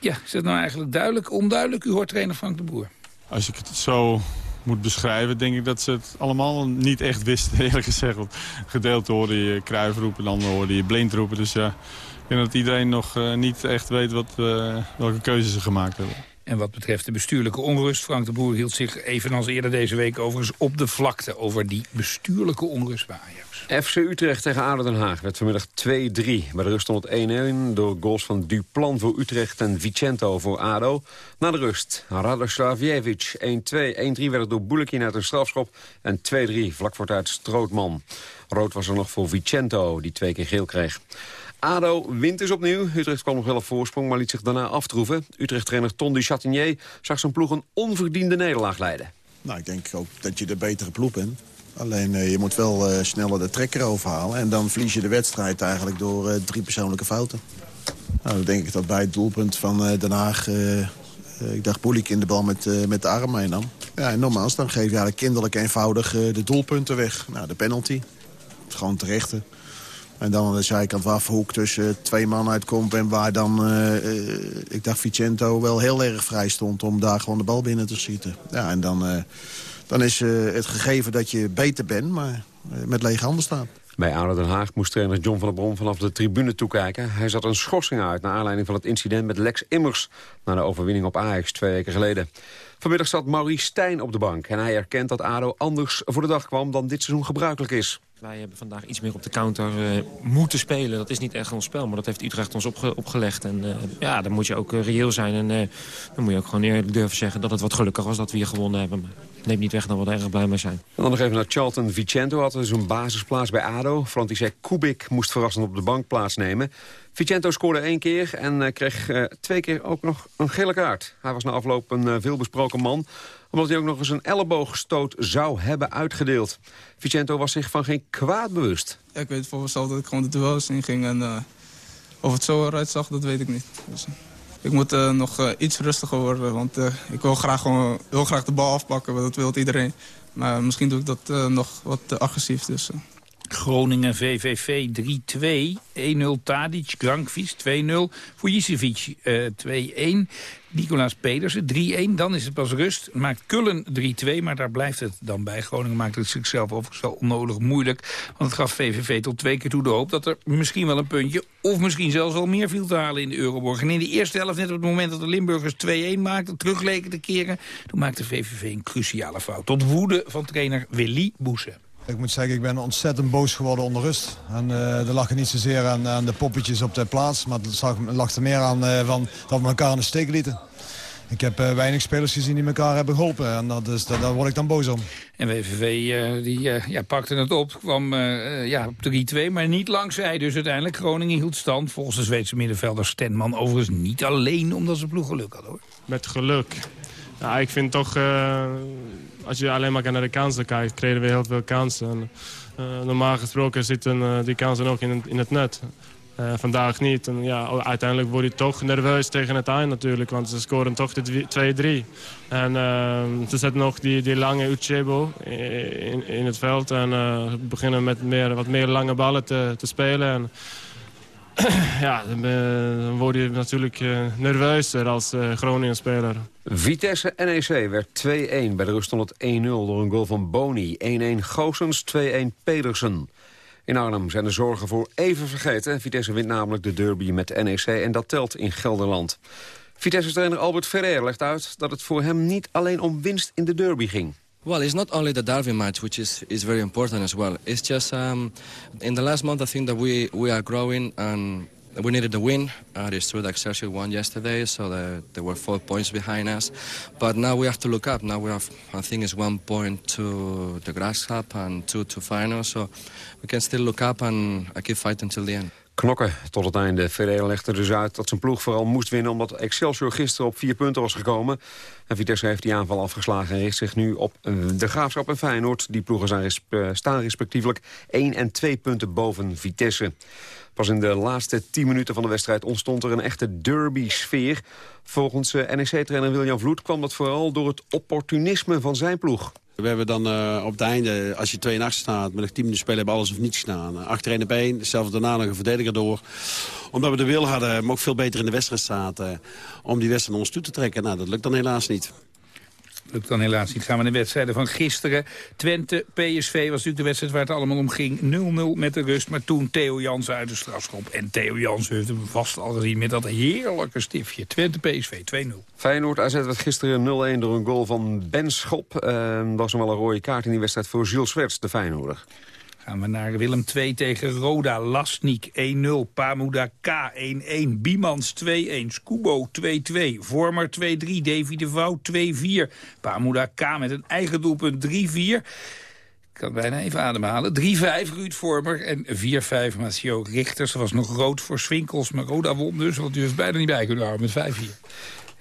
Ja, is dat nou eigenlijk duidelijk, onduidelijk? U hoort trainer Frank de Boer. Als ik het zo moet beschrijven, denk ik dat ze het allemaal niet echt wisten, eerlijk gezegd. Want gedeelte hoorde je Kruijf roepen, dan hoorde je Blind roepen. Dus ja, ik denk dat iedereen nog uh, niet echt weet wat, uh, welke keuzes ze gemaakt hebben. En wat betreft de bestuurlijke onrust, Frank de Boer hield zich evenals eerder deze week overigens op de vlakte over die bestuurlijke onrust bij Ajax. FC Utrecht tegen ADO Den Haag werd vanmiddag 2-3. Bij de rust stond het 1-1 door goals van Duplan voor Utrecht en Vicento voor ADO. Na de rust Radoslavjevic 1-2. 1-3 werd het door Boelekin uit een strafschop en 2-3 vlak voor tijd Strootman. Rood was er nog voor Vicento, die twee keer geel kreeg. ADO wint dus opnieuw. Utrecht kwam nog wel op voorsprong, maar liet zich daarna aftroeven. Utrecht-trainer Ton du Chatinier zag zijn ploeg een onverdiende nederlaag leiden. Nou, ik denk ook dat je de betere ploeg bent. Alleen uh, je moet wel uh, sneller de trekker overhalen. En dan verlies je de wedstrijd eigenlijk door uh, drie persoonlijke fouten. Nou, dan denk ik dat bij het doelpunt van Den Haag... ik dacht Boelik in de bal met, met de arm meenam. Ja, en nogmaals, dan geef je eigenlijk kinderlijk eenvoudig de doelpunten weg. Nou, de penalty. Gewoon terechte. En dan aan de zijkant Wafhoek tussen twee man uitkomt... en waar dan, uh, uh, ik dacht Vicento wel heel erg vrij stond... om daar gewoon de bal binnen te schieten. Ja, en dan, uh, dan is het gegeven dat je beter bent, maar met lege handen staat. Bij ADO Den Haag moest trainer John van der Brom vanaf de tribune toekijken. Hij zat een schorsing uit naar aanleiding van het incident met Lex Immers... na de overwinning op Ajax twee weken geleden. Vanmiddag zat Maurice Stijn op de bank en hij erkent dat ADO anders voor de dag kwam... dan dit seizoen gebruikelijk is. Wij hebben vandaag iets meer op de counter uh, moeten spelen. Dat is niet echt ons spel, maar dat heeft Utrecht ons opge opgelegd. En uh, ja, dan moet je ook uh, reëel zijn. En dan moet je ook gewoon eerlijk durven zeggen dat het wat gelukkig was dat we hier gewonnen hebben. Neemt niet weg dat we er erg blij mee zijn. En dan nog even naar Charlton Vicento. Had dus een basisplaats bij ADO. Frantisek Kubik moest verrassend op de bank plaatsnemen. Vicento scoorde één keer en kreeg twee keer ook nog een gele kaart. Hij was na afloop een veelbesproken man omdat hij ook nog eens een elleboogstoot zou hebben uitgedeeld. Vicento was zich van geen kwaad bewust. Ja, ik weet voor mezelf dat ik gewoon de duels inging. En uh, of het zo eruit zag, dat weet ik niet. Dus, uh, ik moet uh, nog iets rustiger worden. Want ik wil graag, gewoon, heel graag de bal afpakken, want dat wil iedereen. Maar misschien doe ik dat nog wat agressief. Dus, Groningen VVV 3-2. 1-0 Tadic, Grankvis 2-0. Vujicevic uh, 2-1. Nicolaas Pedersen 3-1. Dan is het pas rust. Maakt Kullen 3-2, maar daar blijft het dan bij. Groningen maakt het zichzelf overigens wel onnodig moeilijk. Want het gaf VVV tot twee keer toe de hoop dat er misschien wel een puntje... of misschien zelfs wel meer viel te halen in de Euroborg. En in de eerste helft, net op het moment dat de Limburgers 2-1 maakten... terug leken te keren, toen maakte VVV een cruciale fout. Tot woede van trainer Willy Boesen. Ik moet zeggen, ik ben ontzettend boos geworden onder rust. En uh, er lag niet zozeer aan, aan, de poppetjes op de plaats... maar het lag er meer aan uh, van, dat we elkaar in de steek lieten. Ik heb uh, weinig spelers gezien die elkaar hebben geholpen. En dat is, dat, daar word ik dan boos om. En WVV die, ja, pakte het op, kwam ja, op 3-2, maar niet langzij. Dus uiteindelijk Groningen hield stand. Volgens de Zweedse middenvelder Stenman overigens niet alleen omdat ze ploeg geluk hadden. Hoor. Met geluk. Ja, ik vind toch als je alleen maar naar de kansen kijkt, kregen we heel veel kansen. En, uh, normaal gesproken zitten uh, die kansen ook in, in het net. Eh, vandaag niet. En ja, uiteindelijk word je toch nerveus tegen het eind natuurlijk. Want ze scoren toch de 2-3. En ze zetten nog die, die lange Uchebo in, in het veld. En beginnen met meer, wat meer lange ballen te, te spelen. En, ja, dan, word je natuurlijk nerveuzer als Groningen-speler. Vitesse NEC werd 2-1. Bij de rust stond het 1-0 door een goal van Boni. 1-1 Goossens, 2-1 Pedersen. In Arnhem zijn de zorgen voor even vergeten. Vitesse wint namelijk de derby met NEC en dat telt in Gelderland. Vitesse-trainer Albert Ferrer legt uit dat het voor hem niet alleen om winst in de derby ging. Well, it's not only the derby match, which is, is very important as well. It's just um, in the last month, I think that we, we are growing and we needed a win. Uh, it's true that Excelsior won yesterday, so the, there were four points behind us. But now we have to look up. Now we have, I think it's one point to the grass cup and two to final. So we can still look up and I keep fighting until the end. Knokken tot het einde. Ferreira legde dus uit dat zijn ploeg vooral moest winnen... omdat Excelsior gisteren op vier punten was gekomen. En Vitesse heeft die aanval afgeslagen en richt zich nu op de Graafschap en Feyenoord. Die ploegen zijn respe staan respectievelijk 1 en 2 punten boven Vitesse. Pas in de laatste 10 minuten van de wedstrijd ontstond er een echte derby-sfeer. Volgens NEC-trainer William Vloed kwam dat vooral door het opportunisme van zijn ploeg. We hebben dan uh, op het einde, als je 2 en 8 staat... met nog 10 minuten spelen, hebben alles of niets gedaan. Achterin op één, zelfs daarna nog een verdediger door. Omdat we de wil hadden, maar ook veel beter in de wedstrijd zaten... om die wedstrijd naar ons toe te trekken. Nou, dat lukt dan helaas niet. Lukt dan helaas niet. Gaan we naar de wedstrijden van gisteren. Twente, PSV was natuurlijk de wedstrijd waar het allemaal om ging. 0-0 met de rust, maar toen Theo Jansen uit de strafschop. En Theo Jansen heeft hem vast al gezien met dat heerlijke stiftje. Twente, PSV, 2-0. Feyenoord AZ werd gisteren 0-1 door een goal van Ben Schop. Uh, was nog wel een rode kaart in die wedstrijd voor Jules Swerts, de Feyenoorder. Gaan we naar Willem 2 tegen Roda. Lasnik 1-0. Pamuda K 1-1. Biemans 2-1. Scubo 2-2. Vormer 2-3. Davy de Vouw 2-4. Pamuda K met een eigen doelpunt 3-4. Ik kan bijna even ademhalen. 3-5 Ruud Vormer en 4-5 Macio Richters. Er was nog rood voor Swinkels, maar Roda won dus. Want u heeft bijna niet bij kunnen houden met 5-4.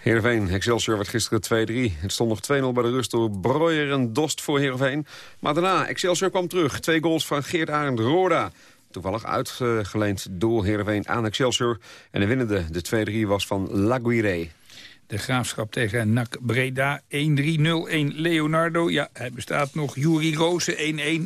Heerenveen, Excelsior werd gisteren 2-3. Het stond nog 2-0 bij de rust door Breuer en Dost voor Heerenveen. Maar daarna, Excelsior kwam terug. Twee goals van Geert Arend Roda. Toevallig uitgeleend door Heerenveen aan Excelsior. En de winnende, de 2-3, was van Laguirre. De graafschap tegen NAC Breda 1-3-0-1. Leonardo, ja, hij bestaat nog. Juri Roose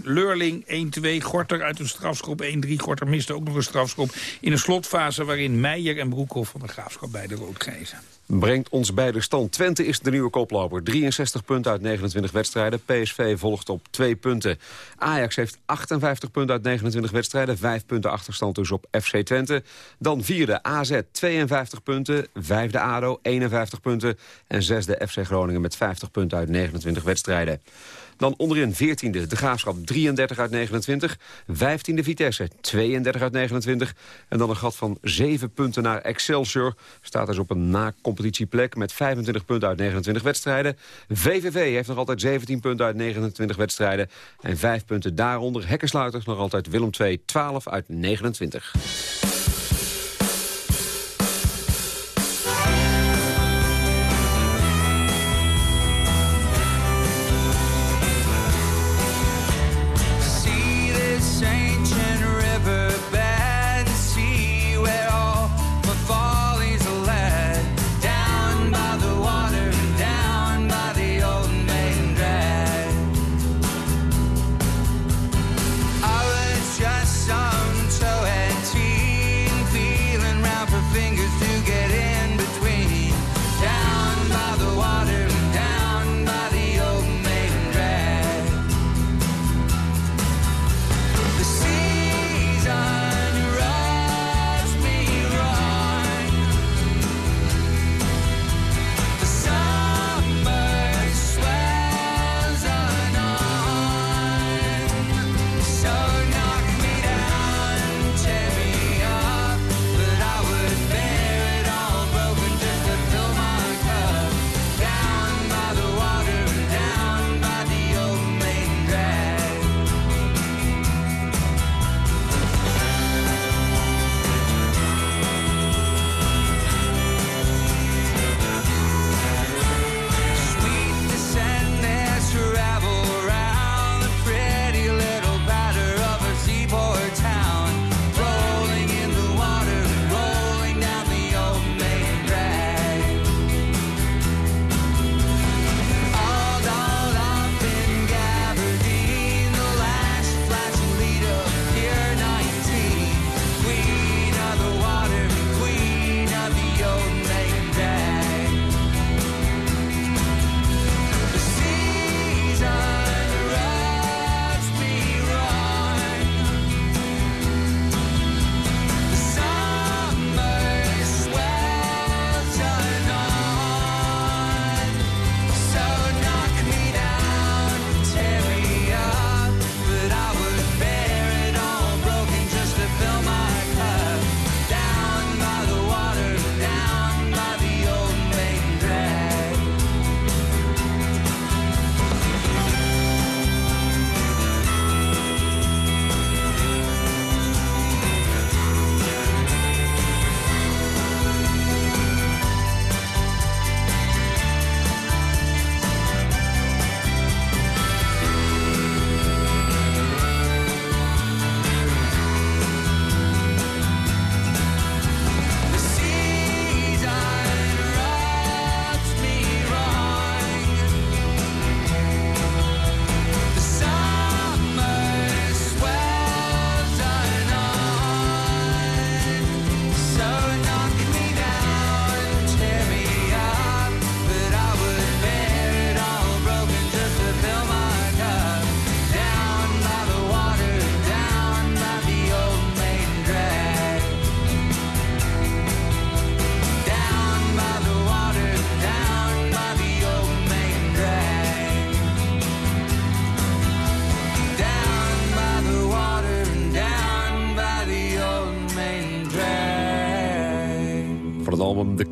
1-1. Leurling 1-2. Gorter uit een strafschop 1-3. Gorter miste ook nog een strafschop. In een slotfase waarin Meijer en Broekhoff van de graafschap beide rood kregen brengt ons bij de stand. Twente is de nieuwe koploper. 63 punten uit 29 wedstrijden. PSV volgt op 2 punten. Ajax heeft 58 punten uit 29 wedstrijden. 5 punten achterstand dus op FC Twente. Dan vierde AZ 52 punten. Vijfde ADO 51 punten. En zesde FC Groningen met 50 punten uit 29 wedstrijden. Dan onderin 14e de Graafschap 33 uit 29. 15e Vitesse 32 uit 29. En dan een gat van 7 punten naar Excelsior. Staat dus op een na-competitieplek met 25 punten uit 29 wedstrijden. VVV heeft nog altijd 17 punten uit 29 wedstrijden. En 5 punten daaronder. Hekkensluiters nog altijd Willem 2 12 uit 29.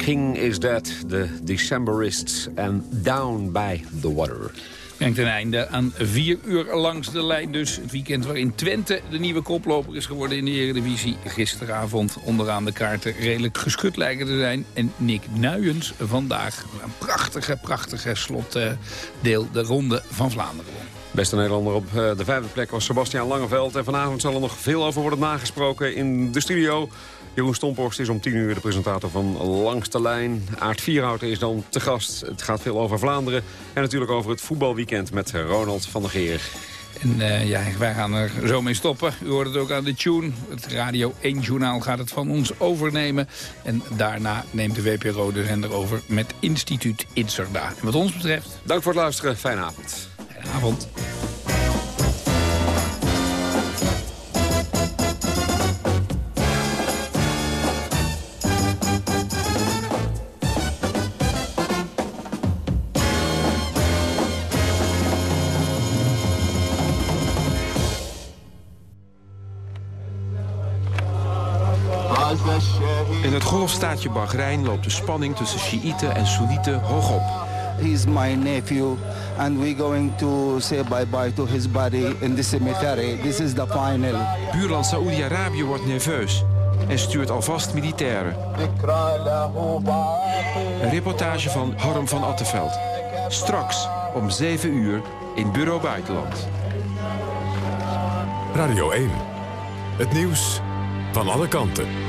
King Is Dead, de Decemberists en Down by the Water. Brengt een einde aan vier uur langs de lijn dus. Het weekend waarin Twente de nieuwe koploper is geworden in de Eredivisie. Gisteravond onderaan de kaarten redelijk geschud lijken te zijn. En Nick Nuyens vandaag een prachtige, prachtige slotdeel de Ronde van Vlaanderen won. Beste Nederlander op eh, de vijfde plek was Sebastian Langeveld. En vanavond zal er nog veel over worden nagesproken in de studio. Jeroen Stomporst is om 10 uur de presentator van Langs de Lijn. Vierhouten is dan te gast. Het gaat veel over Vlaanderen. En natuurlijk over het voetbalweekend met Ronald van der Geer. En uh, ja, wij gaan er zo mee stoppen. U hoort het ook aan de tune. Het Radio 1-journaal gaat het van ons overnemen. En daarna neemt de WPRO de zender over met instituut Inserda. En wat ons betreft... Dank voor het luisteren. Fijne avond. Fijne avond. In het golfstaatje Bahrein loopt de spanning tussen Sjiïten en Soenieten hoog op. He's my nephew and we're going to say bye-bye to his body in the cemetery. This is the final. Buurland Saoedi-Arabië wordt nerveus en stuurt alvast militairen. Een reportage van Harm van Attenveld. Straks om 7 uur in Bureau Buitenland. Radio 1. Het nieuws van alle kanten.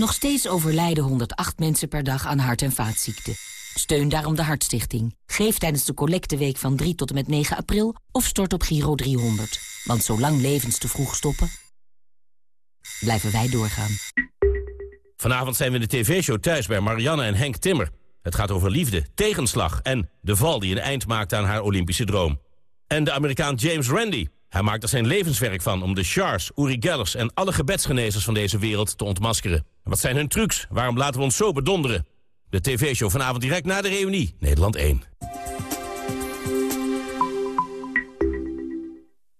Nog steeds overlijden 108 mensen per dag aan hart- en vaatziekten. Steun daarom de Hartstichting. Geef tijdens de collecteweek van 3 tot en met 9 april of stort op Giro 300. Want zolang levens te vroeg stoppen, blijven wij doorgaan. Vanavond zijn we in de tv-show thuis bij Marianne en Henk Timmer. Het gaat over liefde, tegenslag en de val die een eind maakt aan haar Olympische droom. En de Amerikaan James Randi. Hij maakt er zijn levenswerk van om de Shars, Uri Gellers en alle gebedsgenezers van deze wereld te ontmaskeren. Wat zijn hun trucs? Waarom laten we ons zo bedonderen? De tv-show vanavond direct na de reunie. Nederland 1.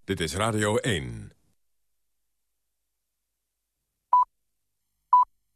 Dit is Radio 1.